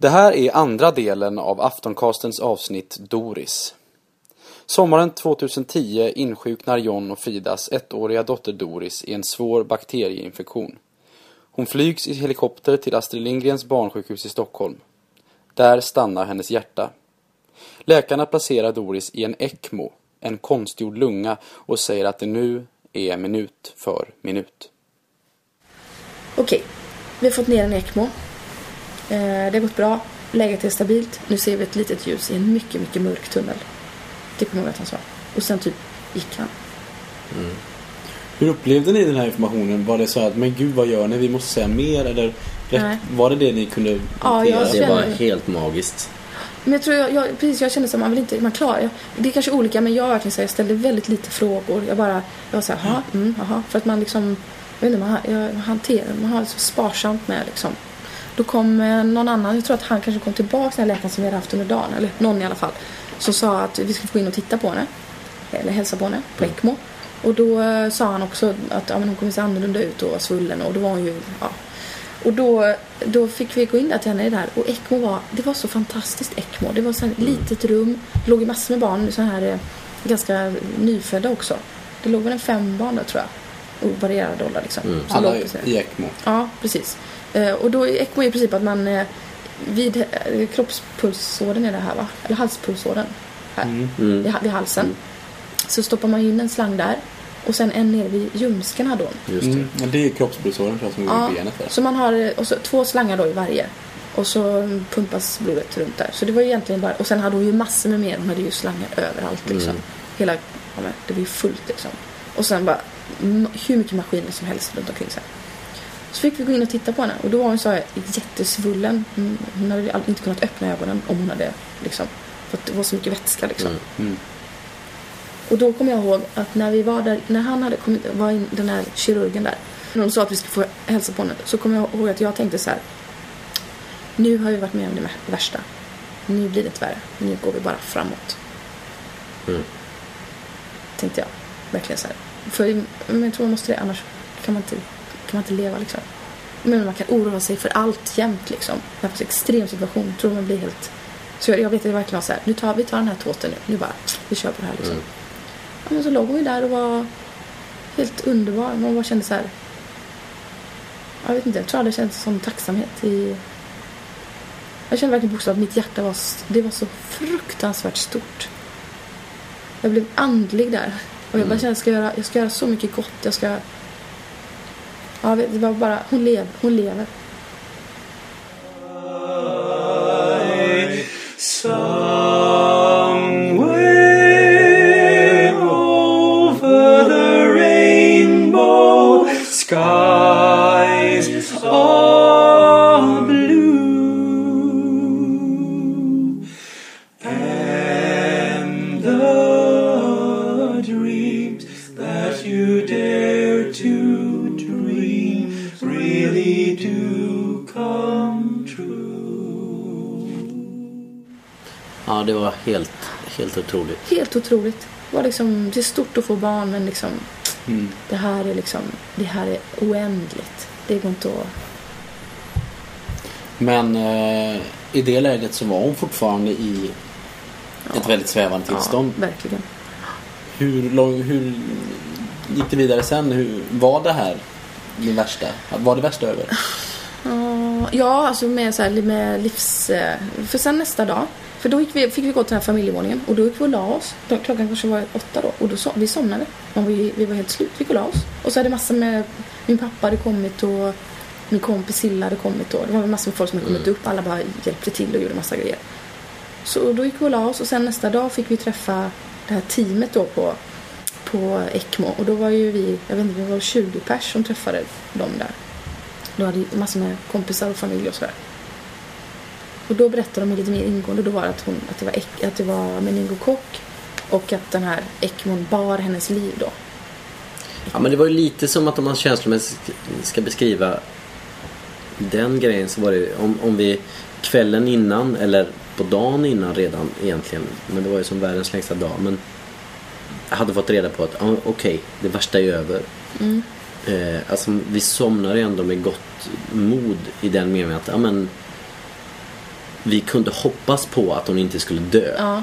Det här är andra delen av Aftoncastens avsnitt Doris. Sommaren 2010 insjuknar John och Fridas ettåriga dotter Doris i en svår bakterieinfektion. Hon flygs i helikopter till Astrid Lindgrens barnsjukhus i Stockholm. Där stannar hennes hjärta. Läkarna placerar Doris i en ECMO, en konstgjord lunga, och säger att det nu är minut för minut. Okej, vi har fått ner en ECMO. Eh, det har gått bra. Läget är stabilt. Nu ser vi ett litet ljus i en mycket, mycket mörk tunnel. Det kommer jag ihåg att han sa. Och sen typ gick han. Hur upplevde ni den här informationen? Var det så att, men gud vad gör ni? Vi måste säga mer eller Nej. var det det ni kunde Ja, jag hantera? Det var helt magiskt. Men jag tror jag, jag, precis, jag kände som man vill inte, man klarar, jag, det är kanske olika men jag verkligen så här, jag ställde väldigt lite frågor. Jag bara, jag var såhär, jaha, mm, jaha. För att man liksom, jag vet inte, man, jag hanterar, man har så sparsamt med liksom. Då kom eh, någon annan, jag tror att han kanske kom tillbaka den läkaren som vi hade haft under dagen, eller någon i alla fall. Som sa att vi skulle få gå in och titta på henne. Eller hälsa på henne, på ECMO. Och då eh, sa han också att ja, men hon kommer se annorlunda ut och var svullen och då var hon ju, ja. Och då, då fick vi gå in där till henne där och ECMO var, det var så fantastiskt ECMO. Det var så här ett litet rum, det låg ju massor med barn, så här eh, ganska nyfödda också. Det låg väl en fem barn där tror jag. Och varierad ålder liksom. Mm. Alla i ECMO. Ja, precis. Eh, och då är ECMO i princip att man eh, vid eh, kroppspulsådern är det här va? Eller halspulsådern. Här. Mm. Mm. Vid, vid halsen. Så stoppar man in en slang där. Och sen en nere vid ljumsken hade hon. Just det. Mm. Men det är kroppspulsådern som går Ja, i benet där. så man har och så, två slangar då i varje. Och så pumpas blodet runt där. Så det var ju egentligen bara, och sen hade hon ju massor med mer. Hon hade ju slangar överallt liksom. Mm. Hela, ja, men det var ju fullt liksom. Och sen bara hur mycket maskiner som helst runt omkring sig. Så fick vi gå in och titta på henne och då var hon så här jättesvullen. Hon, hon hade aldrig inte kunnat öppna ögonen om hon hade liksom. För att det var så mycket vätska liksom. Mm. Mm. Och då kommer jag ihåg att när vi var där, när han hade kommit, var in, den här kirurgen där. När de sa att vi skulle få hälsa på henne. Så kommer jag ihåg att jag tänkte så här. Nu har vi varit med om det värsta. Nu blir det värre. Nu går vi bara framåt. Mm. Tänkte jag. Verkligen så här. För men jag tror man måste det, annars kan man inte, kan man inte leva liksom. Men man kan oroa sig för allt jämt liksom. Var en extrem situation. Jag tror man blir helt... Så jag, jag vet att jag verkligen var så här. Nu tar vi tar den här tåten nu. Nu bara, vi kör på det här liksom. Mm. Ja, men så låg hon ju där och var helt underbar. Man bara kände så här. Jag vet inte, jag tror aldrig jag känt sån tacksamhet i... Jag kände verkligen bokstavligt att mitt hjärta var, det var så fruktansvärt stort. Jag blev andlig där. Och jag bara Mm. kände, jag ska göra, jag ska göra så mycket gott. Jag ska... Ja, det var bara, hon lever, hon lever. Somewhere helt, otroligt. Helt otroligt. Det var liksom, det är stort att få barn men liksom Mm. det här är liksom, det här är oändligt. Det går inte att... Men eh, i det läget så var hon fortfarande i ett väldigt svävande tillstånd. Ja, verkligen. Hur, lång, hur gick det vidare sen? Hur, var det här det värsta? Var det värsta över? Ja, Ja, alltså med, så här, med livs... För sen nästa dag, för då vi, fick vi gå till den här familjevåningen och då gick vi och la oss. Klockan kanske var åtta då och då so vi somnade. Man var, ju- vi var helt slut, vi gick och la oss. Och så hade massor med... Min pappa hade kommit och min kompis Silla hade kommit och det var massor med folk som hade kommit upp. Alla bara hjälpte till och gjorde massa grejer. Så då gick vi och la oss och sen nästa dag fick vi träffa det här teamet då på, på ECMO. Och då var ju vi, jag vet inte, vi var 20 pers som träffade dem där. Då hade massor med kompisar och familj och sådär. Och då berättade de lite mer ingående. Då var det att, hon, att det var, ek- att det var meningokock och att den här ECMOn bar hennes liv då. Ja, men det var ju lite som att om man känslomässigt ska beskriva den grejen så var det om, om vi kvällen innan eller på dagen innan redan egentligen. Men det var ju som världens längsta dag. Men hade fått reda på att ja, okej, det värsta är över. Mm. Eh, alltså vi somnar ju ändå med gott mod i den meningen att ja, men, vi kunde hoppas på att hon inte skulle dö. Ja.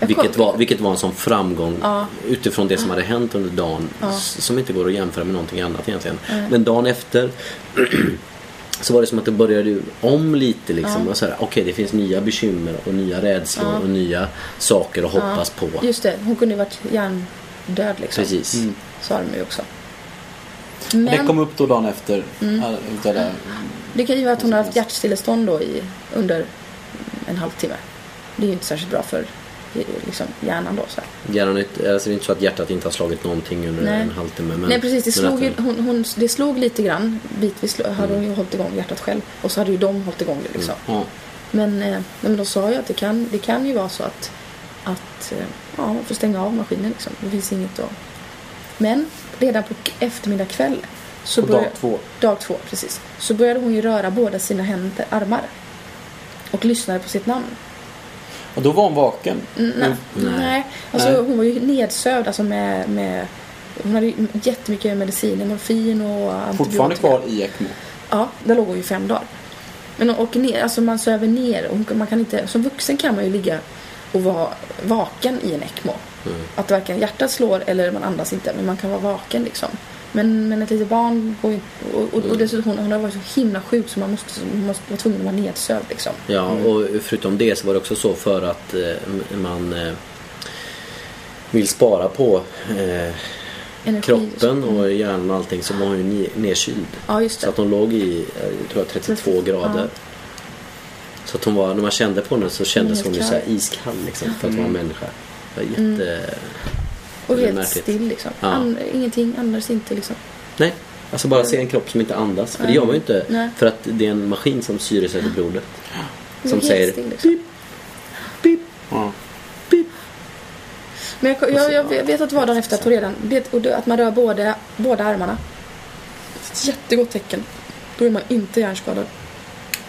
Vilket var, vilket var en sån framgång Ja. utifrån det som hade hänt under dagen som inte går att jämföra med någonting annat egentligen. Men dagen efter så var det som att det började om lite liksom. Och så här, Okej, det finns nya bekymmer och nya rädslor och nya saker att hoppas på. Just det, hon kunde ju varit hjärndöd liksom. Precis. Sa de ju också. Det Men kom upp då dagen efter. Mm. all- Utav det. kan ju vara att hon har haft hjärtstillestånd då i, under en halvtimme. Det är ju inte särskilt bra för eh, liksom, hjärnan då. Så här. Hjärnan, är alltså det är inte så att hjärtat inte har slagit någonting under Nej. en halvtimme. Men, Nej precis, det slog, ju, hon, hon, det slog lite grann. Bitvis hade Mm. hon ju hållit igång hjärtat själv. Och så hade ju de hållit igång det liksom. Ja. Men, eh, men de sa ju att det kan, det kan ju vara så att, att eh, ja, man får stänga av maskinen liksom. Det finns inget att... Men redan på eftermiddag kväll så På började, dag två. dag två, precis. Så började hon ju röra båda sina händer, armar. Och lyssnade på sitt namn. Och då var hon vaken. Mm, nej, Nej. nej. Alltså Nej. hon var ju nedsövd alltså med, med hon hade ju jättemycket mediciner, morfin och antibiotika. Fortfarande kvar i ECMO. Ja, där låg hon ju fem dagar. Men åker ner, alltså man söver ner. Och man kan inte, som vuxen kan man ju ligga och vara vaken i en ECMO. Mm. Att varken hjärtat slår eller man andas inte. Men man kan vara vaken liksom. Men, men ett litet barn går ju och, och, Mm. och dessutom hon, hon har varit så himla sjuk så man måste, man måste vara tvungen att vara nedsövd liksom. Ja, och förutom det så var det också så för att eh, man eh, vill spara på eh, Energi, kroppen och hjärnan och allting så var hon ju ne- nedkyld. Ja, just Så att hon låg i eh, jag tror jag, 32 Ja. grader. Så att hon var, när man kände på henne så kändes hon ju så här iskall liksom, för att vara människa. Det var jätte... Och helt märkligt. still liksom. Ja. An, ingenting, andades inte liksom. Nej, alltså bara se en kropp som inte andas. För det gör man ju inte. Nej. För att det är en maskin som syresätter blodet. Det Som säger still, liksom. pip, Ja. pip. Men jag, jag, jag vet att det var dagen efter att hon redan, att man rör båda, båda armarna. Ett jättegott tecken. Då är man inte hjärnskadad.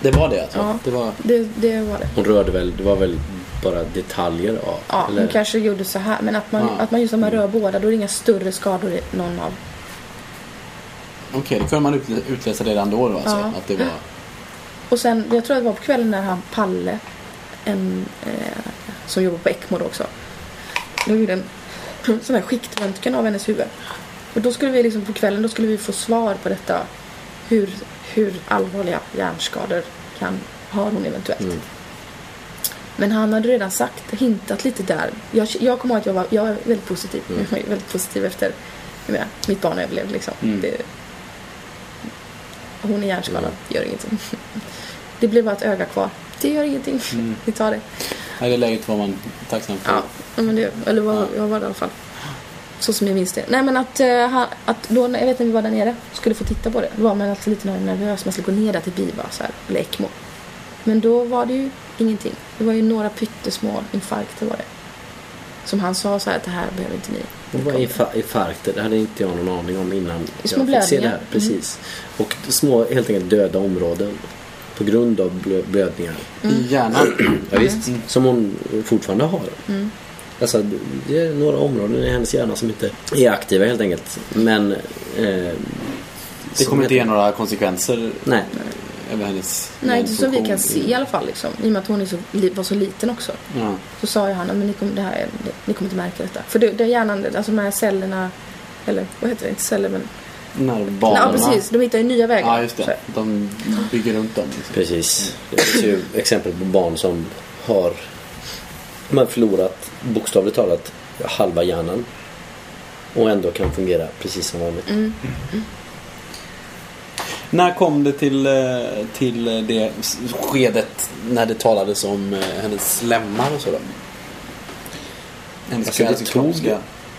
Det var det alltså? Ja. Det var... Det, det var det. Hon rörde väl, det var väl bara detaljer av? Ja, eller? hon kanske gjorde så här. Men att man, Ja. att man just när man rör båda, då är det inga större skador i någon av. Okej, det kunde man utlä- utläsa redan då, då alltså? Ja. Att det var... Och sen, jag tror att det var på kvällen när han Palle, en eh, som jobbar på ECMO då också. De gjorde en sån här skiktröntgen av hennes huvud. Och då skulle vi liksom på kvällen, då skulle vi få svar på detta. Hur, hur allvarliga hjärnskador kan, har hon eventuellt. Mm. Men han hade redan sagt, hintat lite där. Jag, jag kommer ihåg att jag var, jag var väldigt positiv. Mm. Jag var väldigt positiv efter, menar, mitt barn överlevde liksom. Mm. Det, hon är hjärnskadad, Mm. gör ingenting. Det blir bara ett öga kvar. Det gör ingenting. Mm. Vi tar det. I det läget var man tacksam för. Ja, ja, men det, eller vad, Ja. jag var det i alla fall. Så som jag minns det. Nej men att, eh, han, att då, jag vet när vi var där nere, skulle få titta på det. Då var man alltid lite nervös, man skulle gå ner där till BIVA så här, eller ECMO. Men då var det ju ingenting. Det var ju några pyttesmå infarkter var det. Som han sa så här det här behöver inte ni. Och vad är infa- infarkter? Det hade inte jag någon aning om innan Små jag fick se det här. Precis. Och små, helt enkelt döda områden. På grund av blö- blödningar. Mm. I hjärnan. Ja, visst, som hon fortfarande har. Mm. Alltså, det är några områden i hennes hjärna som inte är aktiva helt enkelt. Men... Eh, Det kommer inte ge några konsekvenser Nej. Över hennes Nej, inte som vi kan se i alla fall. Liksom. I och med att hon är så, var så liten också. Ja. Så sa ju han, men ni kommer, det här, är- det, ni kommer inte märka detta. För det, det är hjärnan, alltså de här cellerna, eller vad heter det, inte celler men... Nervbanorna. Ja, precis. De hittar ju nya vägar. Ja, just det. De bygger runt dem. Liksom. Precis. Det finns ju exempel på barn som har har förlorat bokstavligt talat halva hjärnan. Och ändå kan fungera precis som vanligt. Mm. När kom det till, eh, till det skedet när det talades om eh, hennes lemmar och sådär? Hennes Alltså, det tog kroppsliga-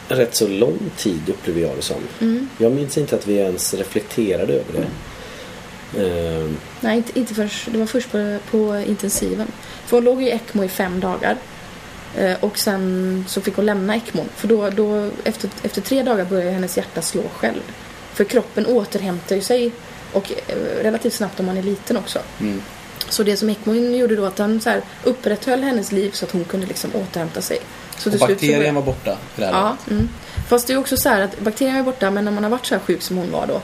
rätt så lång tid upplever jag det som. Mm. Jag minns inte att vi ens reflekterade över det. Ehm, Nej, inte, inte först, det var först på, på intensiven. För hon låg i ECMO i fem dagar. Eh, och sen så fick hon lämna ECMO. För då, då efter, efter tre dagar började hennes hjärta slå själv. För kroppen återhämtar ju sig och eh, relativt snabbt om man är liten också. Mm. Så det som ECMO gjorde då att den så här upprätthöll hennes liv så att hon kunde liksom återhämta sig. Så Och slut så bakterien var borta. i det här Ja, mm. Fast det är också så här att bakterien är borta men när man har varit så här sjuk som hon var då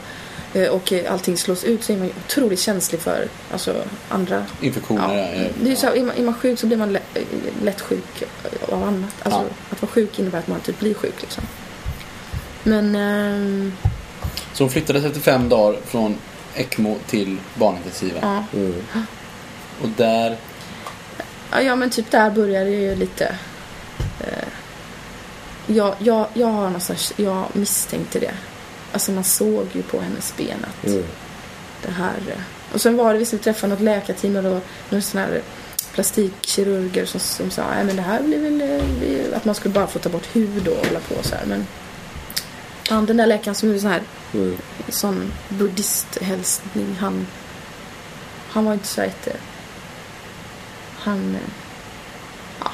eh, och eh, allting slås ut så är man ju otroligt känslig för alltså, andra Infektioner. Ja, eh, det är så, här, är, man, är man sjuk så blir man lätt, lätt sjuk av annat. Alltså, Ja. Att vara sjuk innebär att man typ blir sjuk. Liksom. Men ehm, Så hon flyttades efter fem dagar från ECMO till barnintensiven. ja. Mm. Och där... Ja, men typ där började det ju lite... Eh, jag, jag, jag har någonstans, jag misstänkte det. Alltså man såg ju på hennes ben att Mm. det här... eh, Och sen var det visst vi träffade något läkarteam och då några sådana här plastikkirurger som, som sa Nej, men det här blir väl eh, att man skulle bara få ta bort hud och hålla på så här. Men han, den där läkaren som är sån här Mm. sån buddhisthälsning han han var inte så jätte han eh, ja,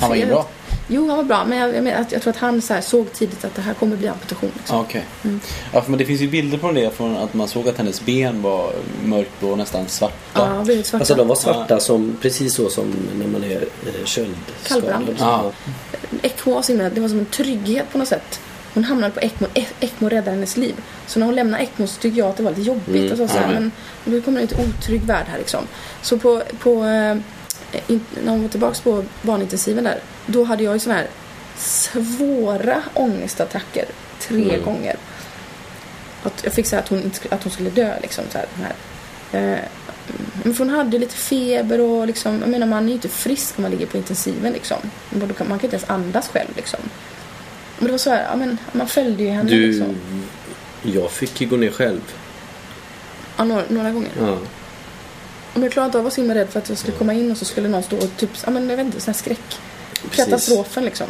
Han var inne bra? Jo, han var bra. Men jag, jag, menar att jag tror att han så här såg tidigt att det här kommer bli amputation. Liksom. Ja, Okej. Mm. Ja, för men det finns ju bilder på det från att man såg att hennes ben var mörkblå och nästan svarta. Ja, väldigt svarta. Alltså de var svarta som, precis så som när man är eh, Kallbrand. köldskadad. Ja. ECMO var så himla, det var som en trygghet på något sätt. Hon hamnade på ECMO, ECMO räddade hennes liv. Så när hon lämnade ECMO så tyckte jag att det var lite jobbigt. Mm, Alltså, så ja. men nu kommer hon till en otrygg värld här liksom. Så på, på eh, in, när hon var tillbaka på barnintensiven där, då hade jag ju sådana här svåra ångestattacker tre Mm. gånger. Att jag fick säga att hon, inte, att hon skulle dö liksom. Så här, här. Eh, men hon hade lite feber och liksom, jag menar man är ju inte frisk om man ligger på intensiven liksom. Man kan man kan inte ens andas själv liksom. Men det var så här, ja men man följde ju henne Du, liksom. jag fick ju gå ner själv. Ja, några, några gånger. Ja. Men jag klarade inte av att vara så himla rädd för att jag skulle komma in och så skulle någon stå och typ, ja men jag vet inte, sån här skräck. Precis. Katastrofen liksom.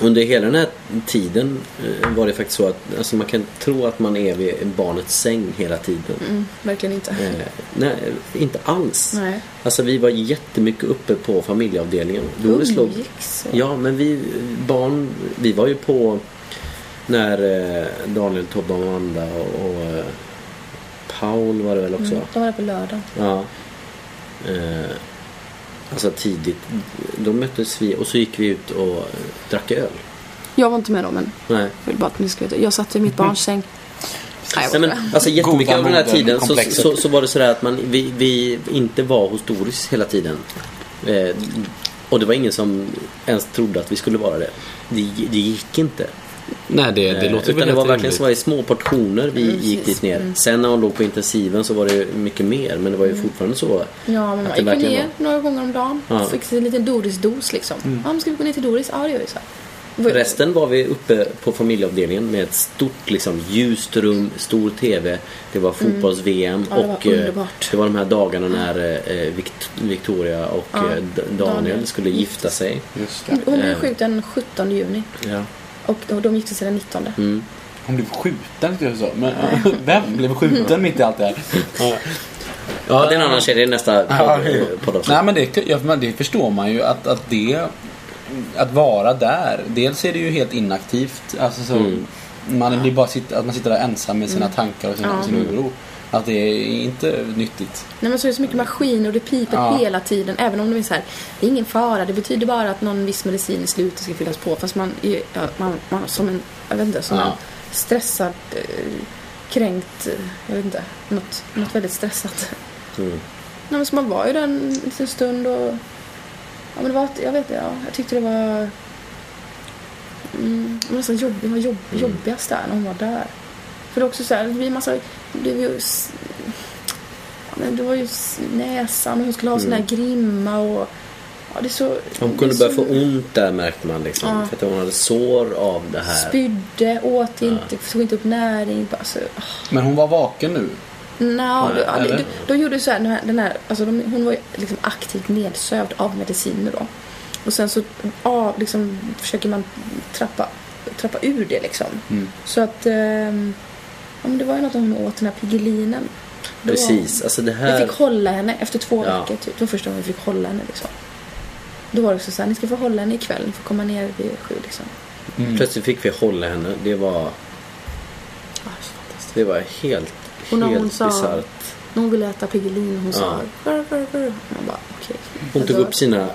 Under hela den här tiden eh, var det faktiskt så att alltså man kan tro att man är vid barnets säng hela tiden. Mm, verkligen inte. Eh, nej, inte alls. Nej. Alltså vi var jättemycket uppe på familjeavdelningen. Låg... Umgicks. Ja, men vi barn, vi var ju på när eh, Daniel, Tobbe och Amanda och, och eh, Paul var det väl också? Mm, de var där på lördagen. Ja. Eh, alltså tidigt. Då möttes vi och så gick vi ut och drack öl. Jag var inte med då men Nej. jag vill bara att ni ska veta. Jag satt i mitt barns säng. Nej, Nej, men, alltså jättemycket av den här tiden så, så, så var det sådär att man, vi, vi inte var hos Doris hela tiden. Eh, och det var ingen som ens trodde att vi skulle vara det. Det, det gick inte. Nej, det, det Eh, låter Utan väl det var verkligen så var i små portioner vi Mm, gick dit ner. Mm. Sen när hon låg på intensiven så var det mycket mer. Men det var ju fortfarande så. Ja, men Att man gick ner några gånger om dagen. Ja. Fick en liten Doris-dos liksom. Ja, men ska vi gå ner till Doris? Ja, det gör vi så. Var- Resten var vi uppe på familjeavdelningen med ett stort liksom, ljust rum, stor TV. Det var fotbolls-VM Mm. Ja, det var och eh, det var de här dagarna när eh, Vict- Victoria och Ja, eh, Daniel Daniel skulle gifta sig. Just det. Hon blev sjuk den 17 juni. Ja. Och de gifte sig den 19. Mm. Hon blev skjuten, ska jag säga. Men vem blev skjuten mitt i allt det här? Ja. ja, det är en annan tjej. Det är nästa podd, poddavsnitt. Nej men det, ja, det förstår man ju att, att det Att vara där Dels är det ju helt inaktivt alltså så, Mm. Man blir bara sitt, att man sitter där ensam med sina tankar och sin, Ja. sin oro Att det är inte nyttigt Nej men så är det så mycket maskiner och det piper Ja. hela tiden. Även om det är så här, det är ingen fara. Det betyder bara att någon viss medicin i slutet ska fyllas på. Fast man, är- man, man som en, jag vet inte, som Ja. en stressad, eh, kränkt, eh, jag vet inte, något, något väldigt stressat. Mm. Nej men så man var ju där en liten stund och, ja men det var, jag vet inte, ja, jag tyckte det var, mm, det var nästan jobb, det var jobb, Mm. jobbigast där när hon var där. För det är också så här, det blir massa, det blev ju men det var ju näsan och hon skulle ha sån här grimma och... Ja, det är så... Hon det kunde är börja så- få ont där märkte man liksom. Ja. För att hon hade sår av det här. Spydde, åt inte, tog inte upp näring. Bara så. Men hon var vaken nu Nå, Nej, eller? de, de gjorde så här, den här, den här alltså de, hon var ju liksom aktivt nedsövd av mediciner då. Och sen så ja, liksom, försöker man trappa, trappa ur det liksom. Mm. Så att ja, men det var ju något hon åt, den här Piggelinen. Det var- Precis. Alltså det Vi här. fick hålla henne efter två Ja. veckor typ. Det var första gången vi fick hålla henne liksom. Då var det också så här, ni ska få hålla henne ikväll, ni får komma ner vid sju liksom. mm. Plötsligt fick vi hålla henne. Det var, det var helt, Och när hon helt sa- bisarrt. När hon ville äta Piggelin, hon sa Ja. rör, rör, rör. Man bara okej. Hon tog Alltså, upp sina,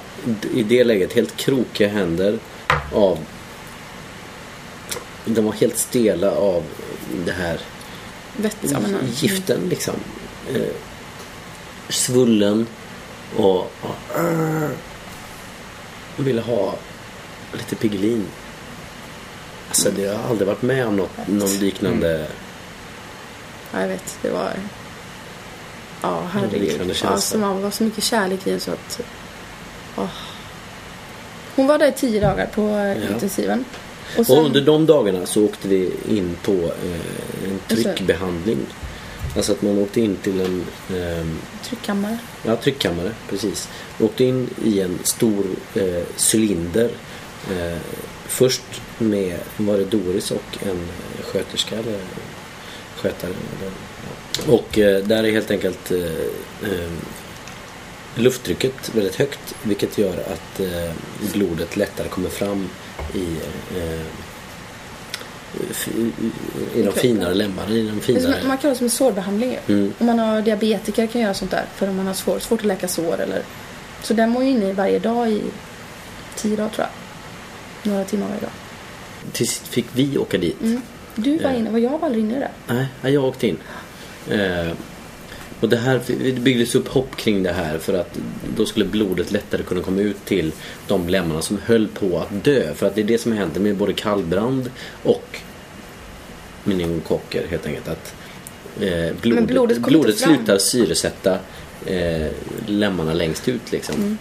i det läget, helt krokiga händer av... De var helt stela av det här Vett, ja, men, giften liksom. Eh, svullen och, och jag ville ha lite Piggelin. Alltså det, jag har aldrig varit med om något, någon liknande. Ja, jag vet. Det var... Ja, herregud. Alltså, man var så mycket kärlek i en så att... åh. Hon var där i tio dagar på Ja. intensiven. Och Och sen, under de dagarna så åkte vi in på eh, en det. tryckbehandling. Alltså att man åkte in till en ehm, tryckkammare. Ja, tryckkammare, precis. Åkte in i en stor eh, cylinder. Eh, först med, var det Doris och en sköterska eller skötare. Eller, ja. Och eh, där är helt enkelt eh, eh, lufttrycket väldigt högt vilket gör att eh, blodet lättare kommer fram i, eh, i, i de finare lemmarna, i de finare... man kallar det som en sårbehandling. Mm. Om man har diabetiker kan göra sånt där för om man har svår, svårt att läka sår eller... Så den var ju inne varje dag i tio dagar tror jag. Några timmar varje dag. Till sist fick vi åka dit. Mm. Du var Ja. inne, var jag var aldrig inne där. Nej, nej, jag åkte in. Eh, och det här det byggdes upp hopp kring det här för att då skulle blodet lättare kunna komma ut till de lemmarna som höll på att dö. För att det är det som händer med både kallbrand och meningokocker helt enkelt. Att eh, blodet, blodet blodet slutar syresätta eh, lemmarna längst ut liksom. Mm.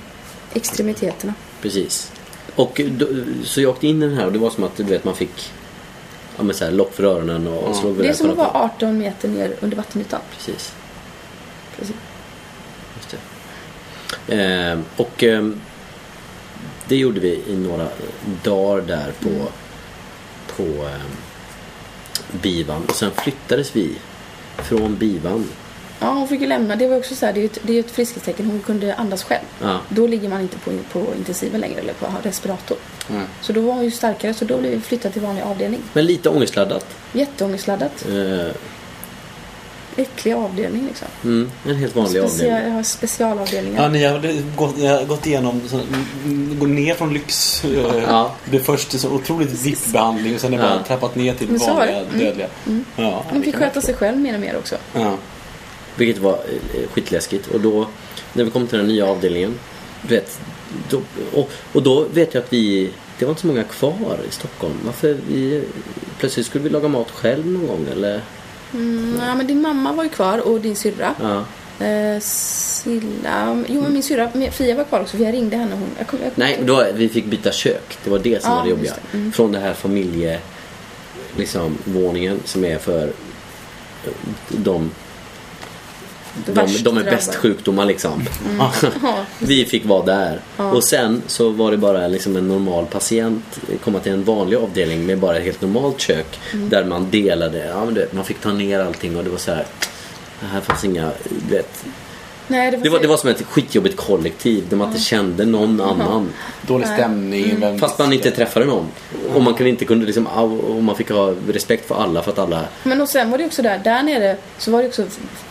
Extremiteterna. Precis. Och då, så jag åkte in i den här och det var som att du vet man fick ja, men så här, lock för öronen och slog Det är som att vara 18 meter ner under vattenytan. Precis. Precis. Just det. Eh, och eh, det gjorde vi i några dagar där på, Mm. på eh, Bivan. Och sen flyttades vi från Bivan. Ja, hon fick ju lämna. Det var också så här, det är ju ett, det är ju ett friskhetstecken. Hon kunde andas själv. Ja. Då ligger man inte på, på intensiven längre eller på respirator. Mm. Så då var hon ju starkare så då blev vi flyttade till vanlig avdelning. Men lite ångestladdat. Jätteångestladdat. Eh, Äcklig avdelning liksom. mm, en helt vanlig Specia- avdelning. jag har specialavdelningar. Ja, ni har gått, ni har gått igenom, så, mm, gå ner från lyx. eh, Ja. Det först så otroligt VIP-behandling och sen är det bara Ja. trappat ner till Men vanliga det. Mm. dödliga. Ja, Hon det fick kan jag sköta sig själv mer och mer också. Ja. Vilket var eh, skitläskigt. Och då när vi kom till den nya avdelningen. Du vet, då, och, och då vet jag att vi det var inte så många kvar i Stockholm. Varför vi plötsligt skulle vi laga mat själv någon gång eller? Mm, ja, men din mamma var ju kvar och din syrra. Ja. Eh, Silla... Jo, men min syrra Fia var kvar också för jag ringde henne hon... Jag kom, jag kom, Nej, då, vi fick byta kök. Det var det som Ja, var det jobbiga. det. Mm. Från det här familje liksom, våningen som är för de de, de är bäst sjukdomar liksom. Ja, Vi fick vara där. Ja. Och sen så var det bara liksom en normal patient komma till en vanlig avdelning med bara ett helt normalt kök. Mm. Där man delade, ja men du vet, man fick ta ner allting och det var så här. Det här fanns inga, du vet. Nej, det var, Det var, det var som ett skitjobbigt kollektiv där man inte kände någon annan. Dålig stämning. vem- Fast man inte träffade någon. Och man kunde inte kunde liksom, och man fick ha respekt för alla för att alla Men och sen var det också där, där nere så var det också,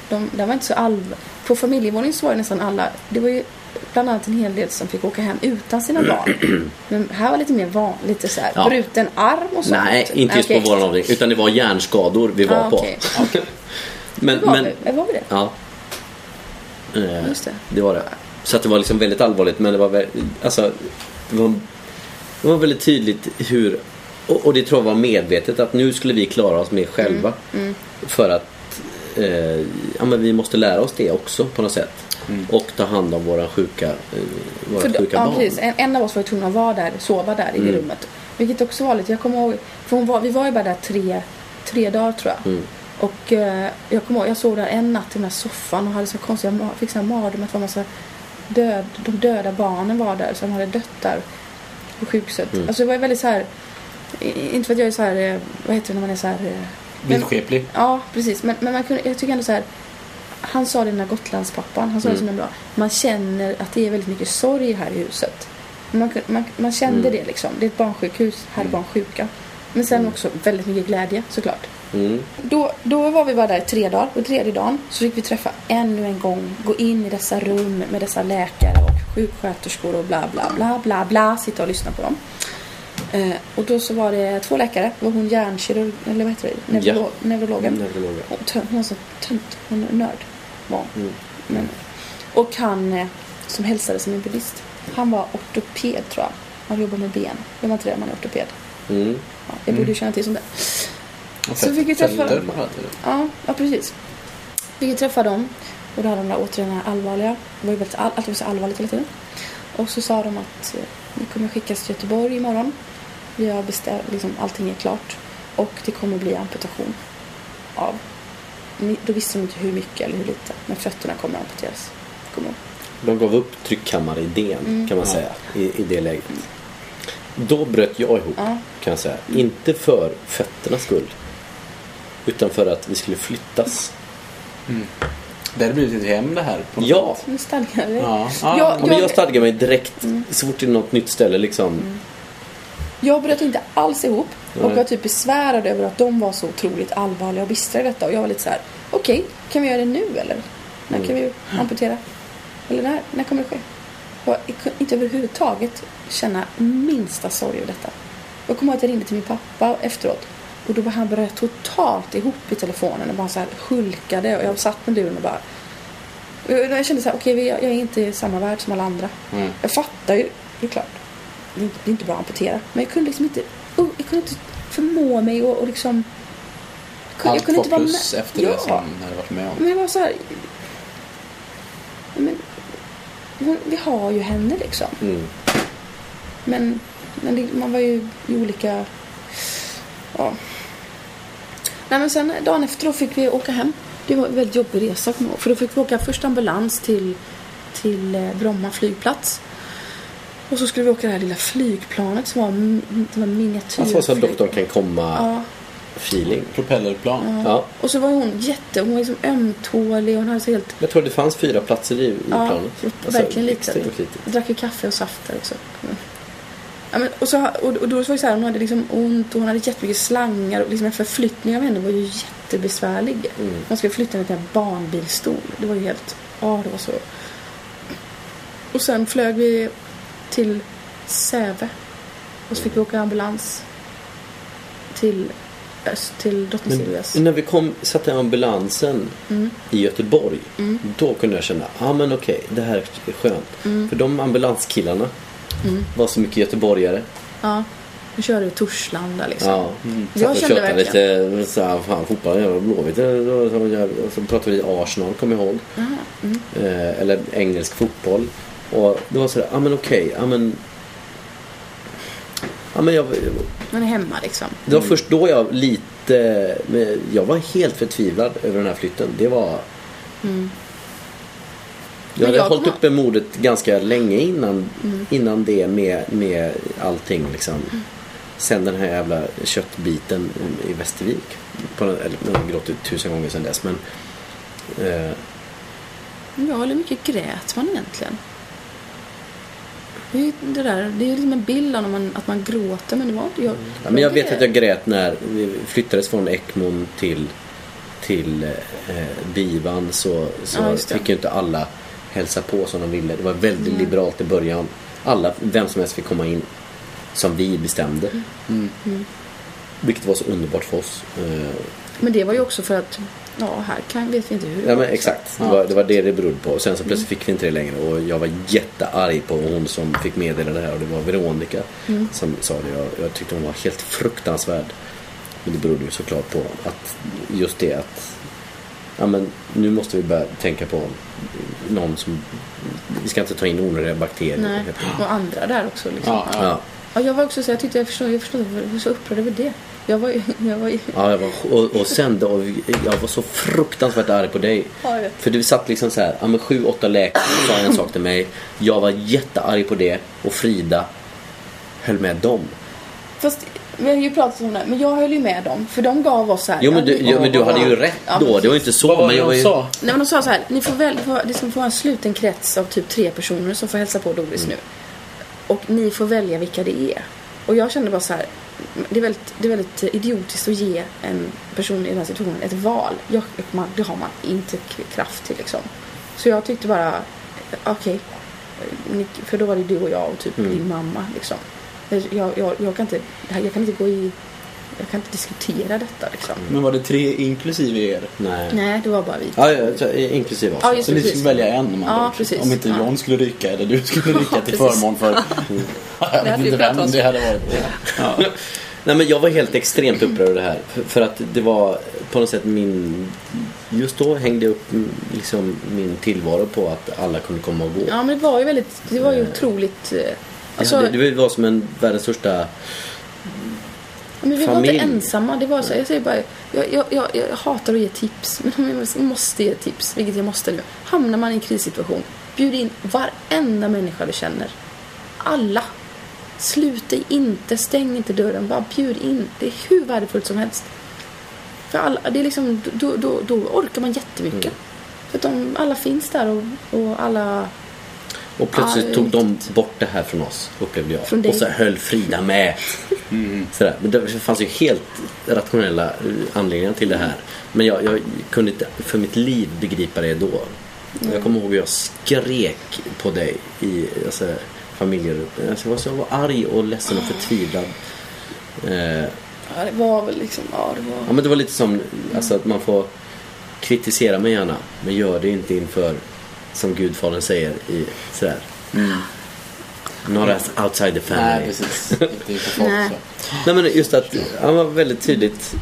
de, där var inte så allvar. På familjevåningen så var det nästan alla, det var ju bland annat en hel del som fick åka hem utan sina barn. Men här var lite mer van, lite så här, Ja. bruten arm och sånt. Nej, inte just okej. på våran avdelning. Utan det var hjärnskador vi var Ja, på. okej. men, Var, men, vi, var vi det? ja. Eh, Just det. Det var det. Så att det var liksom väldigt allvarligt men det var väldigt, alltså, det var, det var väldigt tydligt hur, och, och det tror jag var medvetet att nu skulle vi klara oss med själva. Mm, För att eh, ja, men vi måste lära oss det också på något sätt. Och ta hand om våra sjuka, eh, våra För, sjuka ja, barn. precis. En, en av oss var ju tvungen att vara där, sova där i Mm. rummet. Vilket också var lite, jag kommer ihåg, för hon var, vi var ju bara där tre, tre dagar tror jag. Mm. Och eh, jag kommer ihåg, jag sov där en natt i den här soffan och hade så konstiga, ma- fick sån här mardröm att det var massa död, de döda barnen var där som hade dött där på sjukhuset. Mm. Alltså det var ju väldigt så här, inte för att jag är så här, eh, vad heter det när man är så här eh, Vidskeplig. Ja, precis. Men, men man kunde, jag tycker ändå så här. Han sa det den här Gotlandspappan. Han sa det Mm. som är bra. Man känner att det är väldigt mycket sorg här i huset. Man, man, man kände Mm. det liksom. Det är ett barnsjukhus. Här är barn sjuka. Men sen också väldigt mycket glädje såklart. Mm. Då, då var vi bara där i tre dagar. Och tredje dagen så fick vi träffa ännu en gång. Gå in i dessa rum med dessa läkare och sjuksköterskor och bla bla bla bla bla. Sitta och lyssna på dem. Eh, och då så var det två läkare. Det var hon hjärnkirurg, eller vad heter det? Neurolog, neurologen. Neurologer. Hon, hon var så tönt, hon är nörd. Var. Mm. Men, och han eh, som hälsade som en bilist. Han var ortoped tror jag. Han jobbar med ben. Gör man inte det man är ortoped? Mm. Ja, jag borde ju känna till sånt där. Så fick vi träffa- tiden. Ja, ja precis. Fick jag träffa dem. Och då hade de där återigen här allvarliga. Det var ju väldigt all, allt var så allvarligt hela tiden. Och så sa de att eh, ni kommer skickas till Göteborg imorgon. Vi har bestämt, liksom allting är klart. Och det kommer bli amputation av. Då visste de inte hur mycket eller hur lite. Men fötterna kommer amputeras. Kommer de. Gav upp tryckkammaridén Mm. kan man säga i, i det läget. Då bröt jag ihop Ja. kan jag säga. Inte för fötternas skull. Utan för att vi skulle flyttas. Det hade blivit ett hem det här. På något Ja. sätt. Stadgar. Ja. Ja, Ja, men jag jag, stadgar mig direkt så fort det är något nytt ställe liksom. jag bröt inte alls ihop. Och Nej. var typ besvärad över att de var så otroligt allvarliga och bistra i detta. Och jag var lite så här: okej, kan vi göra det nu eller? När kan vi amputera? Eller när, när kommer det ske? Jag kunde inte överhuvudtaget känna minsta sorg över detta. Jag kommer ihåg att jag ringde till min pappa efteråt. Och då var han bröt totalt ihop i telefonen och bara så här hulkade. Och jag satt med luren och bara... Jag jag kände så här, okej vi- jag är inte i samma värld som alla andra. Mm. Jag fattar ju, det är klart. Det är inte, det är inte bra att amputera. Men jag kunde liksom inte, oh, jag kunde inte förmå mig och, och liksom... Jag kunde, jag Allt kunde var inte vara plus med. efter ja, det som ni hade varit med om. men jag var så här... Men, vi har ju henne liksom. Mm. Men, men det, man var ju i olika... Ja. Nej men sen dagen efter då fick vi åka hem. Det var en väldigt jobbig resa. För då fick vi åka först ambulans till, till eh, Bromma flygplats. Och så skulle vi åka det här lilla flygplanet som var, m- det var miniatyrflyg. Alltså så att doktorn kan komma Ja, feeling. Propellerplan. Ja. och så var hon jätte, hon var liksom ömtålig hon hade så helt Jag tror det fanns fyra platser i, i Ja, planet. verkligen litet. Extremt litet. Jag drack ju kaffe och saft där också. Mm. Ja, men, och, så, och, och då var det så här, hon hade liksom ont och hon hade jättemycket slangar och liksom en förflyttning av henne var ju jättebesvärlig. Mm. Man skulle flytta henne till en barnbilstol. Det var ju helt, ja det var så. Och sen flög vi till Säve. Och så fick vi åka ambulans till öst, till Drottning Silvias. när vi kom, satte ambulansen Mm. i Göteborg. Då kunde jag känna, ja ah, men okej, det här är skönt. Mm. För de ambulanskillarna var så mycket göteborgare. Ja, vi körde i Torslanda liksom. Ja. Jag Satt och kände verkligen. lite, så här, fan fotboll, jävla Blåvitt. Så- pratade vi Arsenal, kommer jag ihåg. Mm. Eh, eller engelsk fotboll. Och det var sådär, ja ah, men okej, ja men... Ja men jag, Man är hemma liksom. det var först då jag lite... Jag var helt förtvivlad över den här flytten. Det var... Jag hade jag hållit uppe modet ganska länge innan, innan det med, med allting liksom. Sen den här jävla köttbiten i Västervik. På, eller, jag har gråtit tusen gånger sedan dess men... Eh, Ja, hur mycket grät man egentligen? Det är det där, det är ju liksom en bild av man, att man gråter, men det var inte jag. Ja, men jag vet att jag grät när vi flyttades från Ekmon till, till eh, Divan så, så Ja, fick ju inte alla hälsa på som de ville. Det var väldigt Mm. liberalt i början. Alla, vem som helst fick komma in som vi bestämde. Mm. Vilket var så underbart för oss. Eh, Men det var ju också för att, ja, här kan, vet vi inte hur det ja, var. men exakt, det var, det var det det berodde på. Och sen så Mm. plötsligt fick vi inte det längre och jag var jättearg på hon som fick meddela det här och det var Veronica Mm. som sa det. Jag, jag tyckte hon var helt fruktansvärd. Men det berodde ju såklart på att just det att ja, men nu måste vi börja tänka på någon som vi ska inte ta in onödiga bakterier. Nej, och andra där också liksom. Ja, Ja. Ja, Ja, jag var också så, jag tyckte jag förstod, jag förstod, jag var så upprörd över det. Jag var jag var ja jag var, och, och sen då, jag var så fruktansvärt arg på dig. Ja. För du satt liksom så här, ja men sju, åtta läkare sa en sak till mig. Jag var jättearg på det och Frida höll med dem. fast vi har ju pratat om det, men jag höll ju med dem, för de gav oss så här. Jo men du, ja, jo, men du hade ju rätt Ja, då. Det var inte så. Vad var men jag var ju... sa? Nej men de sa så här, ni får väl, det ska få en sluten krets av typ tre personer som får hälsa på Doris Mm. nu. Och ni får välja vilka det är. Och jag kände bara så här, det är väldigt, det är väldigt idiotiskt att ge en person i den här situationen ett val. Jag, man, det har man inte kraft till liksom. Så jag tyckte bara, okej. ni- för då var det du och jag och typ Mm. din mamma liksom. Jag, jag, jag, kan inte, det här- jag kan inte gå i... Jag kan inte diskutera detta liksom. Men var det tre inklusive er? Nej. Nej, det var bara vi. Ja, ja, så- inklusive oss. Ja, just Så ni skulle välja en man Ja, då? precis. Om inte Ja. John skulle ryka eller du skulle ryka Ja, till förmån för... jag hade vet inte vem det hade varit. Ja. Nej men jag var helt extremt upprörd över det här. För, att det var på något sätt min... Just då hängde jag upp mm, liksom min tillvaro på att alla kunde komma och gå. Ja, men det var ju väldigt... Det var ju otroligt... Alltså, ja, det, det var som en världens största... Men vi var Familj. inte ensamma. Det var så, jag säger bara, jag, jag, jag, jag hatar att ge tips, men jag måste ge tips, vilket jag måste nu. Hamnar man i en krissituation, bjud in varenda människa du känner. Alla. Sluta inte, stäng inte dörren, bara bjud in. Det är hur värdefullt som helst. För alla, det är liksom, då, då, då orkar man jättemycket. Mm. För att de, alla finns där och, och alla... Och plötsligt tog de bort det här från oss, upplevde jag. Från och så höll Frida med. Sådär. Men det fanns ju helt rationella eh, anledningar till det här. Men jag, jag kunde inte för mitt liv begripa det då. Jag kommer ihåg hur jag skrek på dig i alltså, familjeruppen. Alltså, jag var så arg och ledsen och förtvivlad. Eh, Ja, det var väl liksom, ja det var... Ja men det var lite som alltså, att man får kritisera mig gärna men gör det inte inför som Gudfadern säger i sådär. Not as outside the family. Nej, precis. Inte folk Nej. Nej men just att han var väldigt tydligt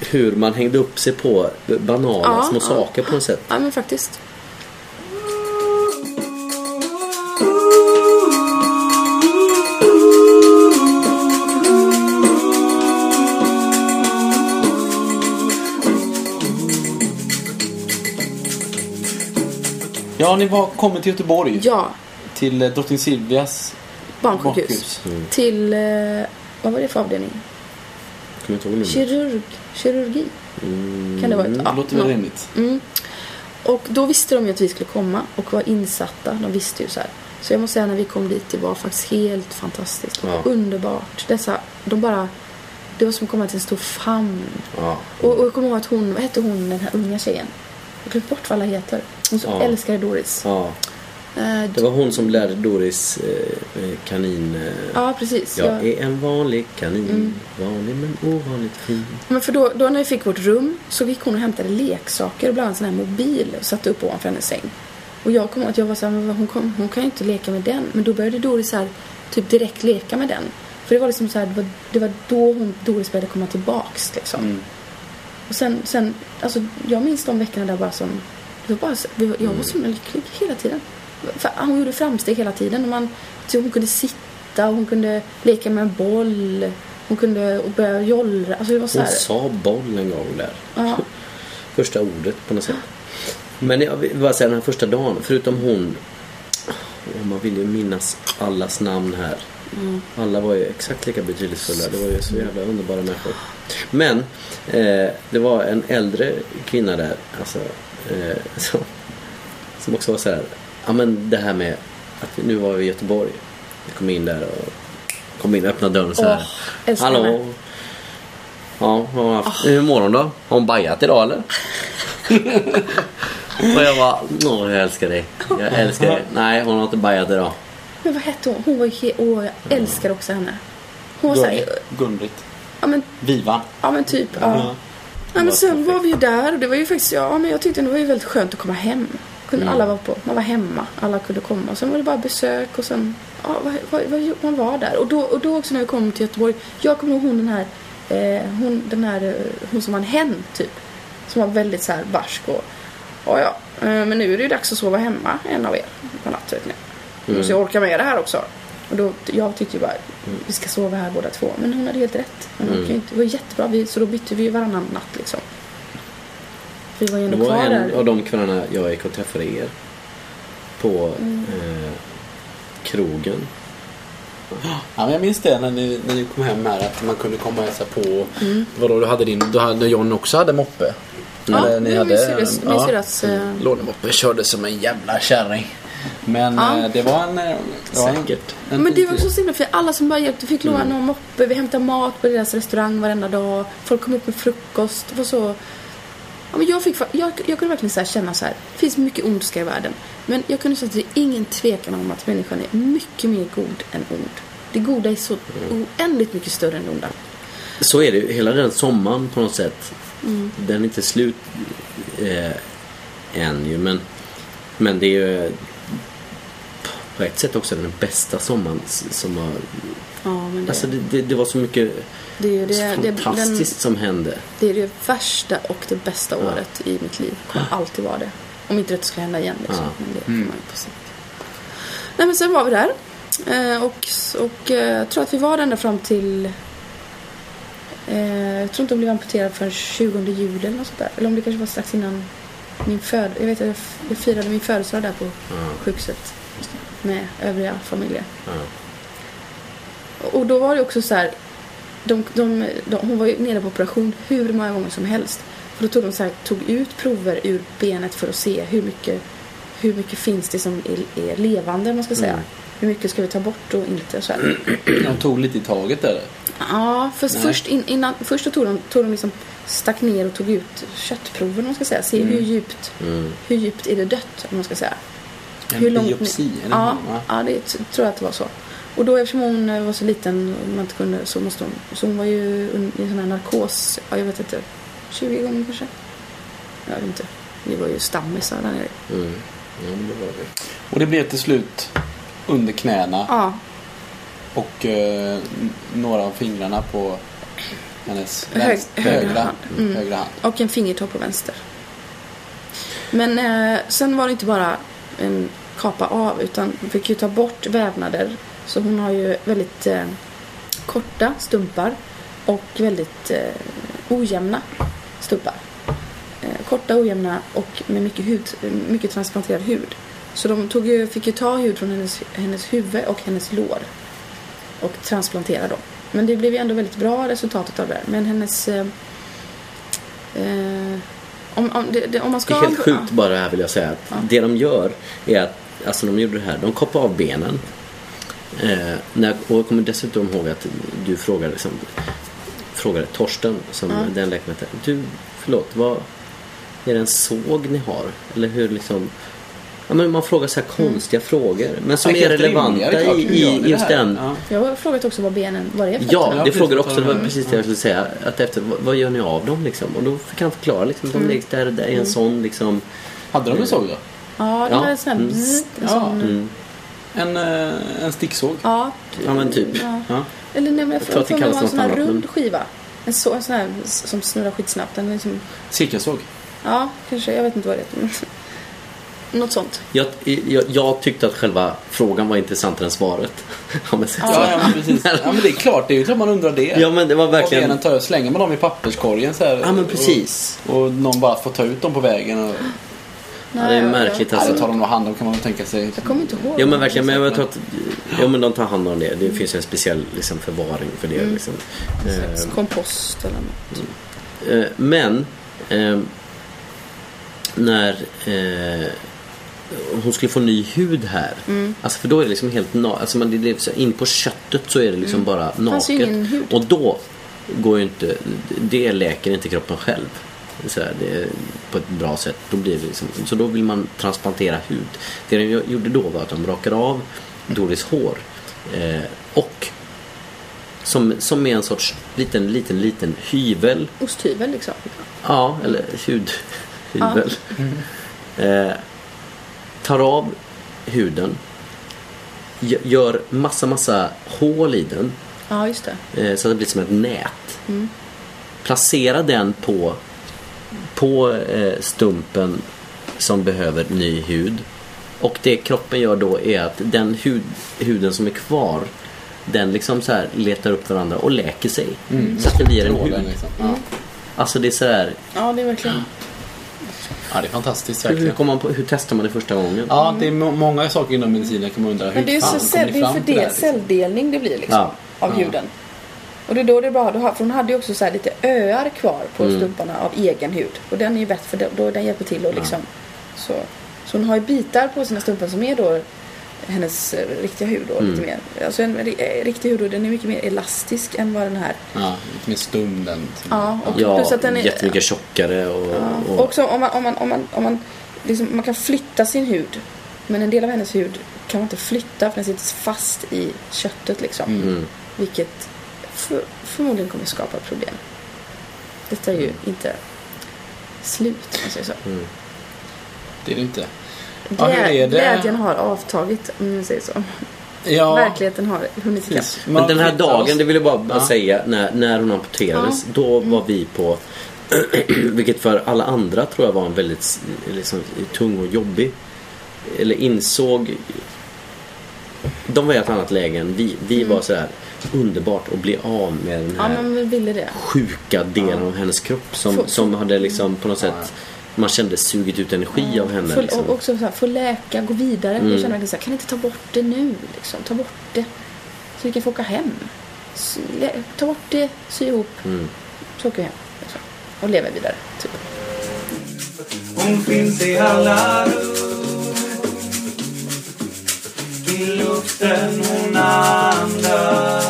hur man hängde upp sig på banala Ja, små ja. saker på något sätt. Ja, men faktiskt. Ja, ni var kommit till Göteborg. Ja, Till eh, Drottning Silvias barnsjukhus. barnsjukhus. Till, eh, vad var det för avdelning? Kommer inte ihåg numret. Kirurg, kirurgi. Kan det vara ett? Det Ja, låter väl nå- rimligt. Mm. Och då visste de ju att vi skulle komma och var insatta. De visste ju så här. Så jag måste säga när vi kom dit, det var faktiskt helt fantastiskt. Ja. Underbart. Dessa, de bara, det var som att komma till en stor famn. Ja. Och, och jag kommer ihåg att hon, vad hette hon den här unga tjejen? Jag har glömt bort vad alla heter. Hon som Ja. älskade Doris. ja. Eh, Det var hon som lärde Doris eh, eh, kanin... Ja, precis. jag Jag- är en vanlig kanin. Mm. Vanlig men ovanligt fin. Men för då, då när vi fick vårt rum så gick hon och hämtade leksaker och bland annat en sån här mobil och satte upp ovanför hennes säng. Och jag kom att jag var så här, men hon, kom, hon kan ju inte leka med den. Men då började Doris så här, typ direkt leka med den. För det var liksom så här, det var, det var då hon, Doris började komma tillbaks liksom. Mm. Och sen, sen, alltså jag minns de veckorna där bara som, det var jag var så himla lycklig hela tiden. För hon gjorde framsteg hela tiden. Man, så hon kunde sitta, hon kunde leka med en boll. Hon kunde börja jollra. Alltså det var så Hon här, sa boll en gång där. ja. Första ordet på något sätt. Men jag vill bara säga den här första dagen, förutom hon. Och man vill ju minnas allas namn här. Alla var ju exakt lika betydelsefulla. Det var ju så jävla underbara människor. Men eh, det var en äldre kvinna där. Alltså, eh, som, som också var så här. Ja men det här med att vi- nu var vi i Göteborg. Vi kom in där och kom in och öppnade dörren så här. Älskar Hallå. Ja, har hon haft, hur mår hon då? Har hon bajat idag eller? och jag bara, åh jag älskar dig. Jag älskar dig. Nej, hon har inte bajat idag. Men vad hette hon? Hon var ju Åh, jag älskar också henne. Hon var så här, Gun-Britt. ja men, Viva. ja men typ, ja. Ja. Ja, men sen var vi ju där och det var ju faktiskt, ja men jag tyckte det var ju väldigt skönt att komma hem. Kunde, Mm. Alla var på, man var hemma, alla kunde komma. Sen var det bara besök och sen, ja vad, vad, vad, man var där. Och då, och då också när vi kom till Göteborg, jag kommer ihåg hon den här, eh, hon, den här, eh, hon som var en hen typ. Som var väldigt så här barsk och, ja ja, eh, men nu är det ju dags att sova hemma, en av er, på natt vet ni. Mm. Så jag orkar med det här också. Och då, jag tyckte ju bara, vi ska sova här båda två. Men hon hade helt rätt. Hon Mm. inte. Det var jättebra, vi, så då bytte vi ju varannan natt liksom. Vi var ju Det ändå var kvar en där. av de kvällarna jag gick och träffade er. På Mm. eh, krogen. Ja, men jag minns det när ni, när ni kom hem här att man kunde komma och hälsa på. Mm. Vadå, du hade din, du hade, när John också hade moppe. Ja, ni det var hade, min syrras, ja. eh, Lånemoppe körde som en jävla kärring. Men Ja. eh, det var en... eh, det var Säkert. En Men det var fin så himla fint. Alla som bara hjälpte fick låna Mm. någon moppe. Vi hämtade mat på deras restaurang varenda dag. Folk kom upp med frukost. Det var så... Ja, men jag, fick, jag, jag kunde verkligen så här känna så här. Det finns mycket ondska i världen. Men jag kunde säga att det är ingen tvekan om att människan är mycket mer god än ond. det goda är så oändligt mycket större än det onda. Så är det ju. Hela den sommaren på något sätt. Den är inte slut eh, än ju. Men, men det är ju på ett sätt också den bästa sommaren som har... Ja, men det, Alltså det, det, det var så mycket det, det, det, den, fantastiskt som hände. det är det värsta och det bästa Ja. året i mitt liv. kommer alltid vara det. Om inte det skulle hända igen liksom. Ja. Men det får man ju på sikt. Nej men sen var vi där. Eh, och och eh, jag tror att vi var där ända fram till eh, jag tror inte hon blev amputerad förrän 20 juli eller något sånt där. Eller om det kanske var strax innan min föd... Jag vet att jag, firade min födelsedag där på Ja, sjukhuset. Med övriga familjer. ja. Och då var det också så här. De, de, de, hon var ju nere på operation hur många gånger som helst. För då tog de så här, tog ut prover ur benet för att se hur mycket, hur mycket finns det som är, är levande, man ska säga. Mm. Hur mycket ska vi ta bort och inte. Så här. De tog lite i taget där. Ja, för Nej. först, in, innan, först tog de, tog de liksom, stack ner och tog ut köttprover, man ska säga. Se hur, djupt, Mm. hur djupt är det dött, man ska säga. En Hur långt biopsi, ni- eller ja? Va? ja, det tror jag att det var så. Och då eftersom hon eh, var så liten och man inte kunde så måste hon... Så hon var ju i en sån här narkos, ja, jag vet inte, 20 gånger kanske? Jag vet inte. Vi var ju stammisar där nere. Mm. Ja, men det var det. Och det blev till slut under knäna Ja, och eh, några av fingrarna på hennes Hög- vänst- högra högra, hand. Mm. högra hand. och en fingertopp på vänster. Men eh, sen var det inte bara en kapa av utan fick ju ta bort vävnader. Så hon har ju väldigt eh, korta stumpar och väldigt eh, ojämna stumpar. Eh, korta, ojämna och med mycket, hud, mycket transplanterad hud. Så de tog ju, fick ju ta hud från hennes, hennes huvud och hennes lår och transplantera dem. Men det blev ju ändå väldigt bra resultatet av det där. Men hennes... Eh, eh, om, om, det, det, om man Det ska... är helt sjukt bara det vill jag säga. Att Ja. Det de gör är att, alltså de gjorde det här, de koppar av benen. Eh, när, och jag kommer dessutom ihåg att du frågade, liksom, frågade Torsten, som Ja. den läkaren Du, förlåt, vad, är det en såg ni har? Eller hur liksom... Ja, men man frågar så här konstiga frågor. Men som är relevanta det i, i det just här? den. Ja. Jag har frågat också vad benen, vad det för Ja, det precis, frågar också. Det var precis det jag skulle säga. Att efter, vad, vad gör ni av dem liksom? Och då fick han förklara liksom. De läggs där, där är en sån liksom. Hade de en såg då? Ja, det var en sån här... Mm. En Ja. sån, Mm. En, eh, en sticksåg? ja, Ja men typ. ja. Ja. Eller nej, men jag tror att det det kallas var en sån här annat, rund men- skiva. En, så, en sån här som snurrar skitsnabbt. Den liksom, Cirkelsåg? ja, kanske. Jag vet inte vad det heter. Men- Något sånt. Jag, jag, jag tyckte att själva frågan var intressantare än svaret. Jag säger så. Ja, ja, men precis. Ja, men det är klart. Det är ju klart man undrar det. Ja men det var Och benen verkligen. tar, slänger man dem i papperskorgen så här. Ja men precis. Och, och någon bara får ta ut dem på vägen. Och, Ja, det är märkligt ja, alltså. då tar de hand om kan man tänka sig. Jag kommer inte ihåg. Ja men verkligen, men jag tror att ja, men de tar hand om det. Det finns en speciell liksom, förvaring för det. Liksom. En slags Eh, kompost eller något. Eh, men eh, när eh, hon skulle få ny hud här. Mm. Alltså för då är det liksom helt naket. Alltså man, det är så, in på köttet så är det liksom bara Mm. ju naket. ingen hud. Och då går ju inte, det läker inte kroppen själv. Så här, det på ett bra sätt. Då blir det liksom, så då vill man transplantera hud. Det de gjorde då var att de rakade av Doris hår. Eh, och som, som är en sorts liten, liten, liten hyvel Osthyvel liksom. Ja, eller hud, hyvel. Eh, tar av huden. gö- Gör massa, massa hål i den. Ja, just det. Eh, så att det blir som ett nät. Placera den på, på eh, stumpen som behöver ny hud. Och det kroppen gör då är att den hud, huden som är kvar den liksom så här letar upp varandra och läker sig. Så att det blir en hud. liksom. ja. Alltså det är så här, Ja, det är verkligen. Ja, det är fantastiskt hur, hur, verkligen. kommer man på, hur testar man det första gången? Ja, det är må- många saker inom medicinen kan man undra. Hur Men det är ju så kom cell, det är för det det liksom? celldelning det blir liksom. Ja. Av huden. Och det är då det är bra. För hon hade ju också så här lite öar kvar på Mm. stumparna av egen hud. Och den är ju bättre för då den hjälper till och liksom. Så, så hon har ju bitar på sina stumpar som är då hennes eh, riktiga hud då, lite mer. Alltså en eh, riktig hud då, den är mycket mer elastisk än vad den här. Ja, lite mer stum den. Ja, och Ja, plus att den är, jättemycket tjockare och... Ja. och också om man, om man, om man, om man, liksom, man kan flytta sin hud Men en del av hennes hud kan man inte flytta för den sitter fast i köttet liksom. Mm. Vilket för, förmodligen kommer skapa problem. Detta är ju inte slut om man säger så. Det är det inte. Ja, hur Glä, är det? Glädjen har avtagit om man säger så. Ja, Verkligheten har hunnit ikapp. Men den här dagen, det vill jag bara, bara Ja. säga, när, när hon amputerades, då var vi på vilket för alla andra tror jag var en väldigt liksom, tung och jobbig. Eller insåg De var i ett annat läge än vi. Vi var så här underbart att bli av med den Ja, här det. sjuka delen av hennes kropp som, som hade liksom på något sätt man kände sugit ut energi av henne. Få, Liksom. Och också så här, få läka, gå vidare. Mm. Jag känner verkligen så här, kan inte ta bort det nu? Liksom? Ta bort det. Så vi kan få åka hem. Sy, ta bort det, sy ihop, Mm. så åker vi hem. Liksom. Och lever vidare. Typ. Hon finns i alla rum I luften hon andas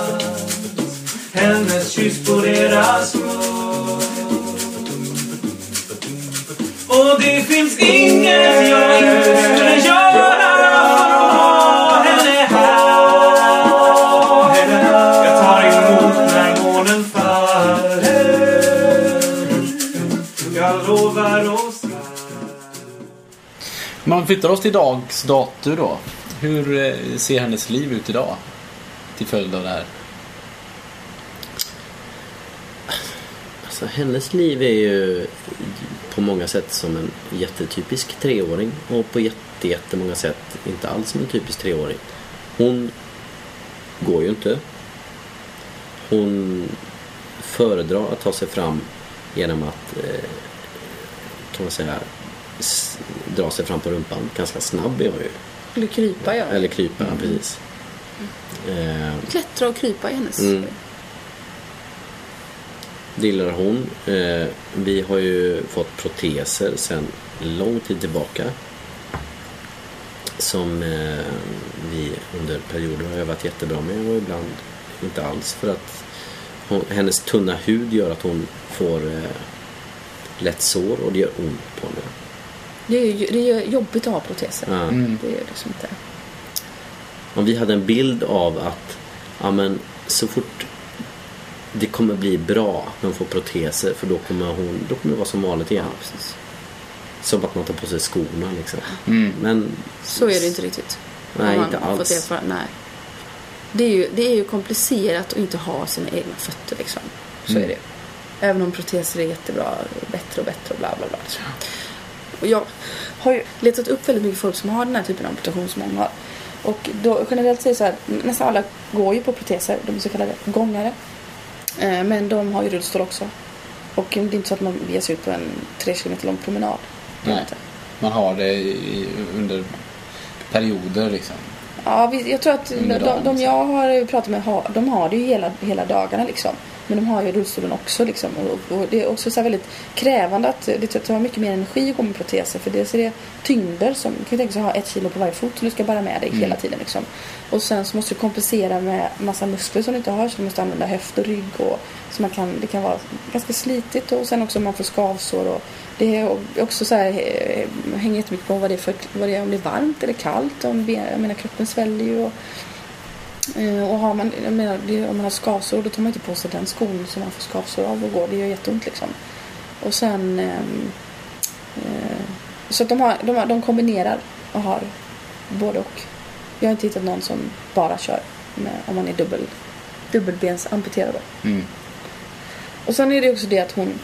Hennes kyss på deras Och det finns inget jag inte skulle göra för att ha henne här Jag tar emot när månen faller Jag lovar och svär Man flyttar oss till dags dato då. Hur eh, ser hennes liv ut idag? Till följd av det här. Alltså, hennes liv är ju på många sätt som en jättetypisk treåring och på jätte, jättemånga sätt inte alls som en typisk treåring. Hon går ju inte. Hon föredrar att ta sig fram genom att eh, kan man säga dra sig fram på rumpan. Ganska snabb är hon ju. Eller krypa gör Eller krypa, precis. Eh, Klättra och krypa i hennes... Mm. Gillar hon. Eh, vi har ju fått proteser sedan lång tid tillbaka. Som eh, vi under perioder har övat jättebra med och ibland inte alls. För att hon, hennes tunna hud gör att hon får eh, lätt sår och det gör ont på henne. Det är ju det är jobbigt att ha proteser. Ja. Mm. Det är liksom inte... Om vi hade en bild av att ja, men, så fort det kommer bli bra när hon får proteser för då kommer hon då kommer det vara som vanligt igen. Som att man tar på sig skorna liksom. Mm. Men Så är det inte riktigt. Nej, inte alls. nej. Det är, ju, det är ju komplicerat att inte ha sina egna fötter liksom. Så Mm. är det. Även om proteser är jättebra, bättre och bättre och bla bla bla. Och jag har ju letat upp väldigt mycket folk som har den här typen av amputation som hon har. Och då generellt säger så här, nästan alla går ju på proteser, de är så kallade gångare. Eh, Men de har ju rullstol också. Och det är inte så att man ger sig ut på en tre kilometer lång promenad. Nej. Man har det i, under perioder liksom. Ja, jag tror att de, de, liksom. jag har pratat med, de har det ju hela, hela dagarna liksom. Men de har ju rullstolen också liksom. Och, och det är också så väldigt krävande att det tar mycket mer energi att gå med proteser. För dels är det tyngder som, kan ju tänka sig ha ett kilo på varje fot och du ska bära med dig Mm. hela tiden liksom. Och sen så måste du kompensera med massa muskler som du inte har. Så du måste använda höft och rygg och så man kan, det kan vara ganska slitigt och sen också om man får skavsår och det är också så här, eh, hänger jättemycket på vad det är för, vad det är, om det är varmt eller kallt. Om, ben- jag menar kroppen sväller ju och Och har man, jag menar, det, om man har skavsår då tar man inte på sig den skon som man får skavsår av och går. Det gör jätteont liksom. Och sen... ehm, eh, så att de, har, de, har, de kombinerar och har både och. Jag har inte hittat någon som bara kör med, om man är dubbel, dubbelbensamputerad. Mm. Och sen är det också det att hon...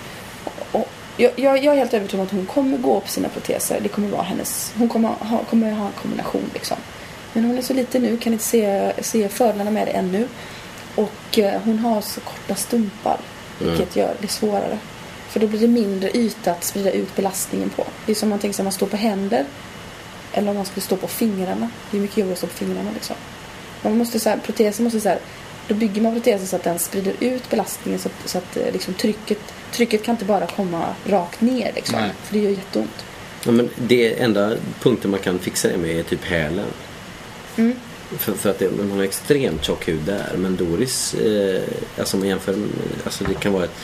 Och jag, jag, jag är helt övertygad om att hon kommer gå på sina proteser. Det kommer vara hennes... Hon kommer ha, kommer ha en kombination liksom. Men hon är så liten nu, kan inte se, se fördelarna med det ännu. Och eh, hon har så korta stumpar. Vilket gör det svårare. För då blir det mindre yta att sprida ut belastningen på. Det är som man tänker sig om man står på händer. Eller om man skulle stå på fingrarna. Det är mycket jobbigare att stå på fingrarna liksom. Man måste så här, protesen måste så här, då bygger man protesen så att den sprider ut belastningen så att, så att eh, liksom, trycket, trycket kan inte bara komma rakt ner liksom. Nej. För det gör jätteont. Ja, men det enda punkten man kan fixa det med är typ hälen. Mm. För, för att det, man har extremt tjock hud där. Men Doris, eh, alltså man jämför, alltså det kan vara ett,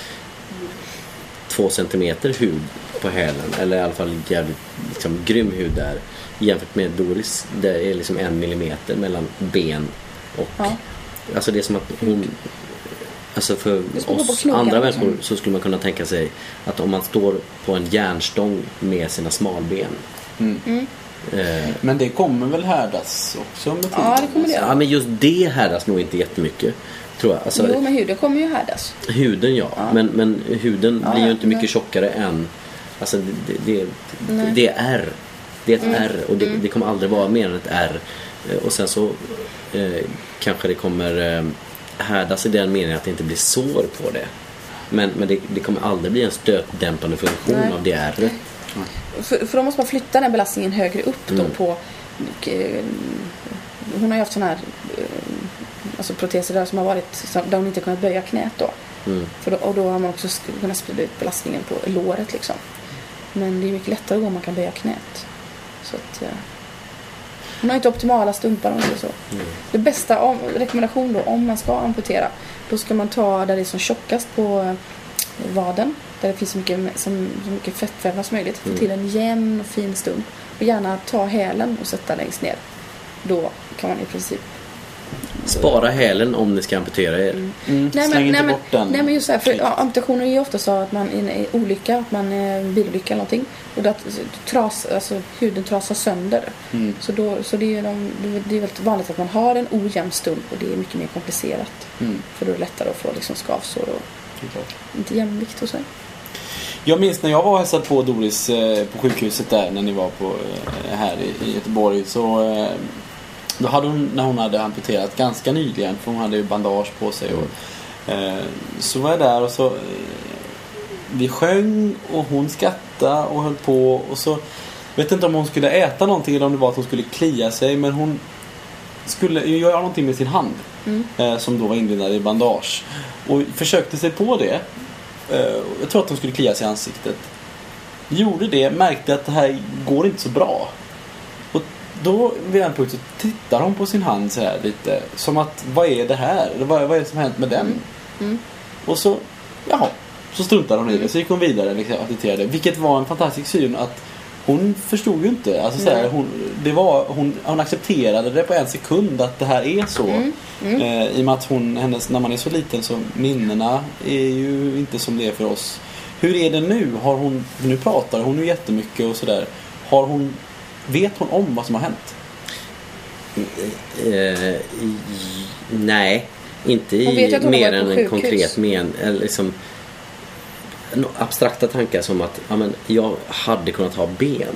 två centimeter hud på hälen. Eller i alla fall jävligt liksom, grym hud där. Jämfört med Doris. Det är liksom en millimeter mellan ben och... Ja. Alltså det är som att hon... Alltså för oss andra liksom. människor så skulle man kunna tänka sig att om man står på en järnstång med sina smalben. Mm. Eh, Men det kommer väl härdas också med tiden? Ja, det kommer det ja men just det härdas nog inte jättemycket. Tror jag. Alltså, Jo, men huden kommer ju härdas. Huden ja, Ja. Men, men huden Ja, blir ju inte mycket tjockare än... Alltså det, det, det. Mm. det är R. Det är ett R och det, det kommer aldrig vara mer än ett R. Eh, Och sen så eh, kanske det kommer eh, härdas i den meningen att det inte blir sår på det. Men, men det, det kommer aldrig bli en stötdämpande funktion Nej. av det R. För, för då måste man flytta den belastningen högre upp då Mm. på... eh, Hon har ju haft sådana här eh, alltså proteser där som har varit där hon inte kunnat böja knät då. Mm. För då, och då har man också kunnat sprida ut belastningen på låret liksom. Men det är mycket lättare att gå om man kan böja knät. Så att, eh, hon har inte optimala stumpar om säger så. Mm. Det bästa om, rekommendation då om man ska amputera. Då ska man ta där det är som tjockast på vaden. Där det finns så mycket, som, så mycket fettvävnad som möjligt. Få Mm. till en jämn och fin stump. Och gärna ta hälen och sätta längst ner. Då kan man i princip Spara hälen om ni ska amputera er. Mm, Nej släng inte nej, men, bort den. nej men just så här, för ja, amputationer är ju ofta så att man i en i en olycka, att man är en bilolycka eller någonting. Och att tras, alltså, huden trasar sönder. Mm. Så, då, så det, är de, det är- är väldigt vanligt att man har en ojämn stump och det är mycket mer komplicerat. Mm. För då är det lättare att få liksom skavsår och är inte jämvikt och så. Jag minns när jag var och hälsade på Doris eh, på sjukhuset där när ni var på, eh, här i, i Göteborg. Så, eh, då hade hon, när hon hade amputerat ganska nyligen, för hon hade ju bandage på sig. Och, så var jag där och så vi sjöng och hon skrattade och höll på. Och så vet inte om hon skulle äta någonting eller om det var att hon skulle klia sig. Men hon skulle göra någonting med sin hand. Mm. Som då var inlindad i bandage. Och försökte sig på det. Eh, jag tror att hon skulle klia sig i ansiktet. Gjorde det, märkte att det här går inte så bra. Och då vid en punkt så tittar hon på sin hand så här lite. Som att, vad är det här? Vad, vad är det som har hänt med den? Mm. Och så, jaha. Så struntade hon i det. Så gick hon vidare liksom, och accepterade. Vilket var en fantastisk syn att hon förstod ju inte. Alltså, så här, Nej. hon, det var, hon, hon accepterade det på en sekund att det här är så. Mm. Mm. Eh, I och med att hon, hennes, när man är så liten så minnena är ju inte som det är för oss. Hur är det nu? Har hon, nu pratar hon ju jättemycket och sådär. Har hon, vet hon om vad som har hänt? I, nej, inte i mer än en konkret men eller liksom abstrakta tankar som att ja, men, jag hade kunnat ha ben.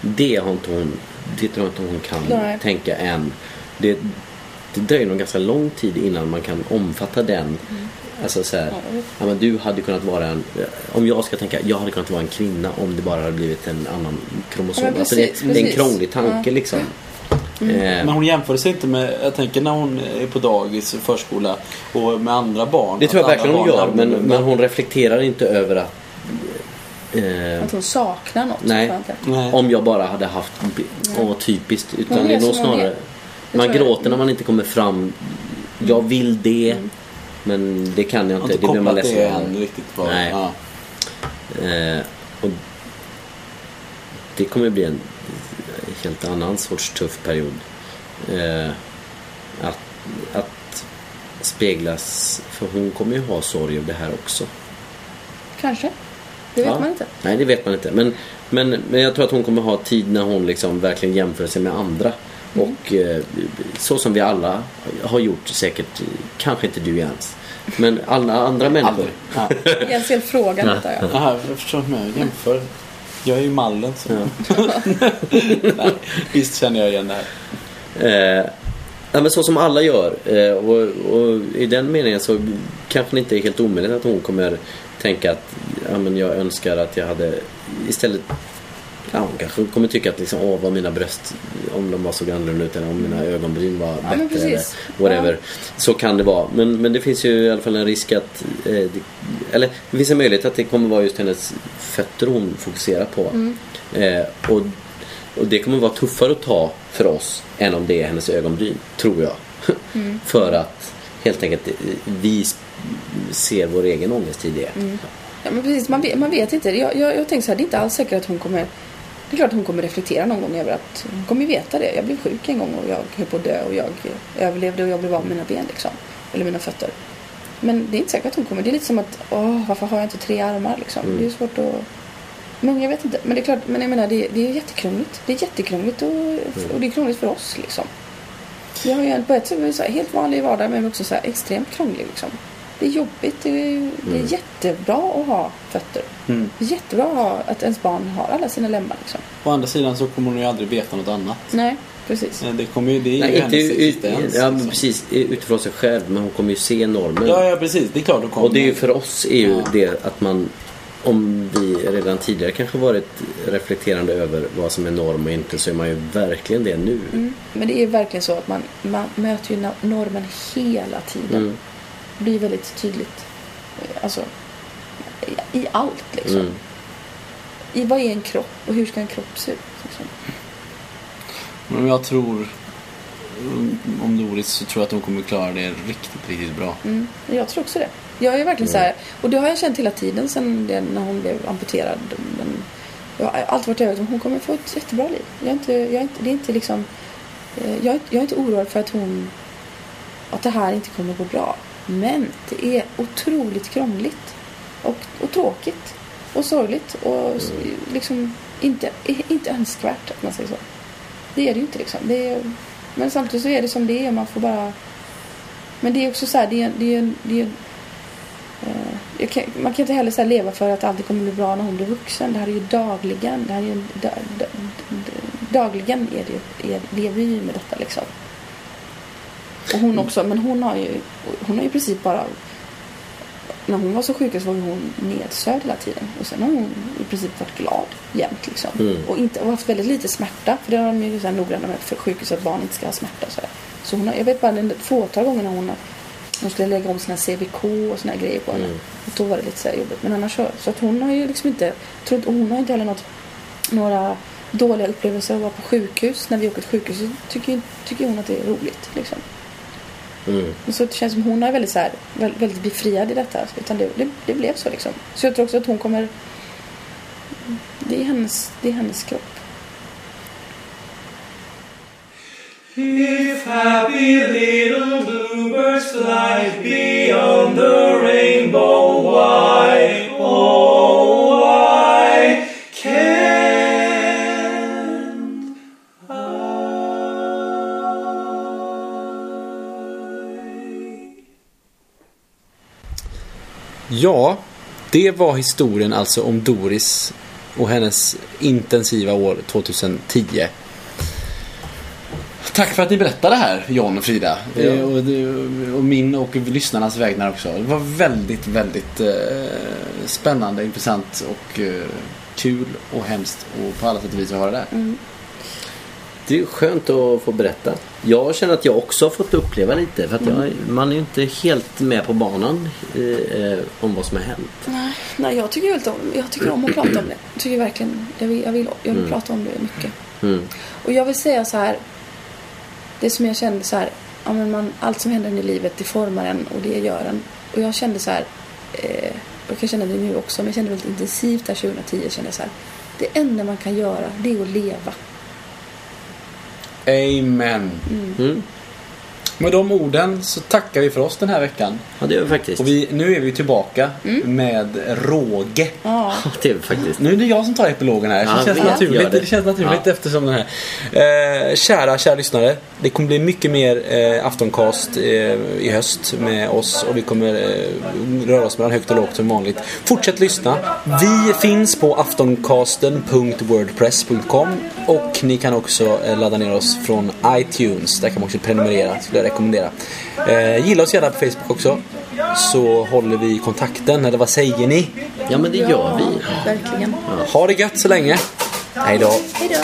Det har inte hon, det tror jag inte hon kan Nej. tänka än. Det, det dröjer nog ganska lång tid innan man kan omfatta den. Alltså så här, Mm. Ja, men du hade kunnat vara en, om jag ska tänka, jag hade kunnat vara en kvinna om det bara hade blivit en annan kromosom. Ja, men alltså det, precis, det är en precis. krånglig tanke Ja. Mm. Eh, Men hon jämför sig inte med, jag tänker när hon är på dagis, förskola och med andra barn. Det tror jag verkligen hon gör men, men hon reflekterar inte över att eh, Att hon saknar något. Nej. jag. Nej. om jag bara hade haft åh, typiskt utan det är nog snarare man jag. gråter när man inte kommer fram jag vill det men det kan jag Jag inte, inte det blir man ledsen det än över. riktigt. Vad, Nej. Ja. Eh, och det kommer bli en helt annan sorts tuff period. Eh, att, att speglas, för hon kommer ju ha sorg av det här också. Kanske. Det vet Ja. man inte. Nej, det vet man inte. Men, men, men jag tror att hon kommer ha tid när hon liksom verkligen jämför sig med andra. Mm. Och eh, så som vi alla har gjort säkert, kanske inte du Jens. Men alla andra människor. Aldrig. Ja. Jens helt frågan Ja. detta ja. Jag förstår med. Jämför. Jag är ju mallen. Så. Nej, visst känner jag igen det här. Eh, ja, men så som alla gör. Eh, och, och i den meningen så kanske det inte är helt omöjligt att hon kommer tänka att ja, men jag önskar att jag hade istället Ja, hon kanske kommer tycka att liksom, åh vad mina bröst, om de var så annorlunda ut eller om mina ögonbryn var men bättre eller whatever. Så kan det vara. Men, men det finns ju i alla fall en risk att, eh, det, eller det finns en möjlighet att det kommer vara just hennes fötter hon fokuserar på. Mm. Eh, och, och det kommer vara tuffare att ta för oss än om det är hennes ögonbryn, tror jag. Mm. för att helt enkelt eh, vi ser vår egen ångest i det. Mm. Ja, men precis, man vet, man vet inte. Jag, jag, jag tänker så här, det är inte alls säkert att hon kommer... Det är klart att hon kommer reflektera någon gång över att hon kommer ju veta det. Jag blev sjuk en gång och jag höll på att dö och jag överlevde och jag blev av med mina ben liksom. Eller mina fötter. Men det är inte säkert att hon kommer. Det är lite som att, åh, varför har jag inte tre armar liksom? Det är svårt att... Men jag vet inte. Men det är klart, men jag menar det, det är jättekrångligt. Det är jättekrångligt och, och det är krångligt för oss liksom. Jag har ju en- på ett sätt här, helt vanlig vardag men också så här, extremt krånglig liksom. Det är jobbigt. Det är, det är jättebra att ha fötter. Mm. Det är jättebra att, ha, att ens barn har alla sina lemmar liksom. Å andra sidan så kommer hon ju aldrig veta något annat. Nej, precis. Eh, Det, kommer ju, det är ju Nej, inte hennes ut, existens. ja, liksom. precis utifrån sig själv men hon kommer ju se normen. ja, ja, precis. Det är klart hon kommer. Och det är ju för oss är ju Ja. det att man om vi redan tidigare kanske varit reflekterande över vad som är norm och inte så är man ju verkligen det nu. Mm. Men det är verkligen så att man, man möter ju no- normen hela tiden. Mm. Det blir väldigt tydligt. eh, Alltså, i, allt liksom. Mm. I vad är en kropp och hur ska en kropp se ut? Liksom. Men jag tror mm, om Doris så tror jag att hon kommer klara det riktigt, riktigt bra. Mm. Jag tror också det. Jag är verkligen så här, och det har jag känt hela tiden sen det, när hon blev amputerad. Men jag har alltid varit övertygad om att hon kommer få ett jättebra liv. Jag är inte, jag är inte, det är inte liksom, eh, jag är, jag är inte oroad för att hon, att det här inte kommer gå bra. Men det är otroligt krångligt och, och tråkigt och sorgligt och s- liksom inte, inte önskvärt att man säger så. Det är det ju inte liksom. Det är, men samtidigt så är det som det är. Man får bara men det är också så här, det är, det är, det är, eh, kan, man kan inte heller så leva för att allt kommer bli bra när hon blir vuxen. Det här är ju dagligen, det här är ju, da, da, da, dagligen är det, är, lever vi ju med detta liksom. Och hon också, men hon har ju, hon har ju i princip bara när hon var så sjuk så var hon nedsövd hela tiden. Och sen har hon i princip varit glad jämt liksom. Mm. Och, inte, och haft väldigt lite smärta. För det har de ju så här noggranna med för sjukhus att barn inte ska ha smärta och sådär. Så hon har, jag vet bara en fåtal gånger när hon, har, hon skulle lägga om sina CVK och såna här grejer på henne. Mm. Och då var det lite så här jobbigt. Men annars så, så att hon har ju liksom inte, tror, inte- och hon har inte heller något, några dåliga upplevelser av att vara på sjukhus. När vi åker till sjukhus så tycker, tycker hon att det är roligt liksom. Mm. Så det känns som hon är väldigt, så här, väl- väldigt befriad i detta. Utan det, det, det blev så liksom. Så jag tror också att hon kommer... Det är hennes, det är hennes kropp. If happy little bluebirds fly beyond the rainbow, why, Ja, det var historien alltså om Doris och hennes intensiva år 2010. Tack för att ni berättade här, John och Frida. Ja. Och, det- och min och lyssnarnas vägnar också. Det var väldigt, väldigt eh, spännande, intressant och eh, kul och hemskt och på alla sätt och vis att höra det. Det är skönt att få berätta. Jag känner att jag också har fått uppleva lite. För att jag, man är ju inte helt med på banan eh, eh, om vad som har hänt. Nej, nej jag, tycker väldigt om, jag tycker om att prata om det. Jag tycker verkligen, jag vill, jag vill, jag vill prata om det mycket. Mm. Och jag vill säga så här. Det som jag kände så här. Ja, men man, allt som händer i livet det formar en och det gör en. Och jag kände så här. Eh, jag kan känna det nu också. Men jag kände väldigt intensivt där 2010. Kände jag så här. Det enda man kan göra det är att leva. Amen. Mm. Med de orden så tackar vi för oss den här veckan. Ja, det gör vi faktiskt. Och vi, nu är vi tillbaka med råge. Ja. Det är vi faktiskt. Nu är det jag som tar epilogen här. Ja, det känns naturligt. Det. det. känns naturligt Ja. eftersom den här. Eh, kära, kära lyssnare. Det kommer bli mycket mer eh, Aftoncast eh, i höst med oss och vi kommer eh, röra oss mellan högt och lågt som vanligt. Fortsätt lyssna. Vi finns på aftoncasten.wordpress.com och ni kan också eh, ladda ner oss från iTunes. Där kan man också prenumerera, skulle jag rekommendera. Eh, gilla oss gärna på Facebook också. Så håller vi kontakten, eller vad säger ni? Ja, men det gör vi. Verkligen. Ha det gött så länge. Hej då. Hej då.